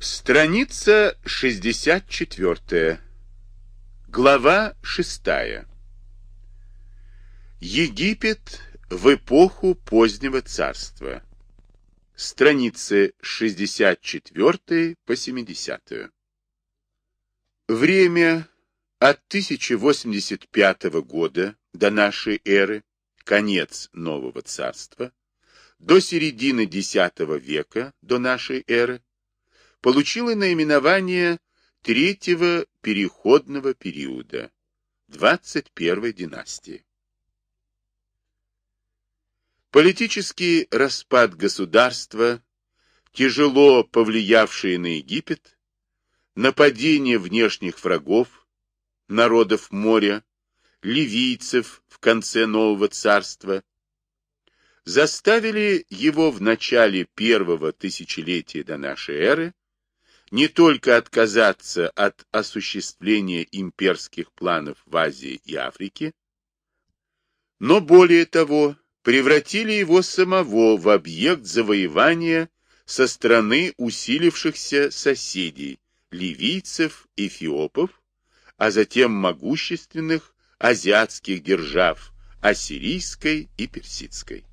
Страница 64. Глава 6. Египет в эпоху позднего царства. Страницы 64 по 70. Время от 1085 года до нашей эры, конец нового царства, до середины X века до нашей эры, получило наименование третьего переходного периода 21 династии. Политический распад государства, тяжело повлиявший на Египет, нападение внешних врагов, народов моря, ливийцев в конце нового царства, заставили его в начале первого тысячелетия до нашей эры не только отказаться от осуществления имперских планов в Азии и Африке, но более того, превратили его самого в объект завоевания со стороны усилившихся соседей, ливийцев, эфиопов, а затем могущественных азиатских держав, ассирийской и персидской.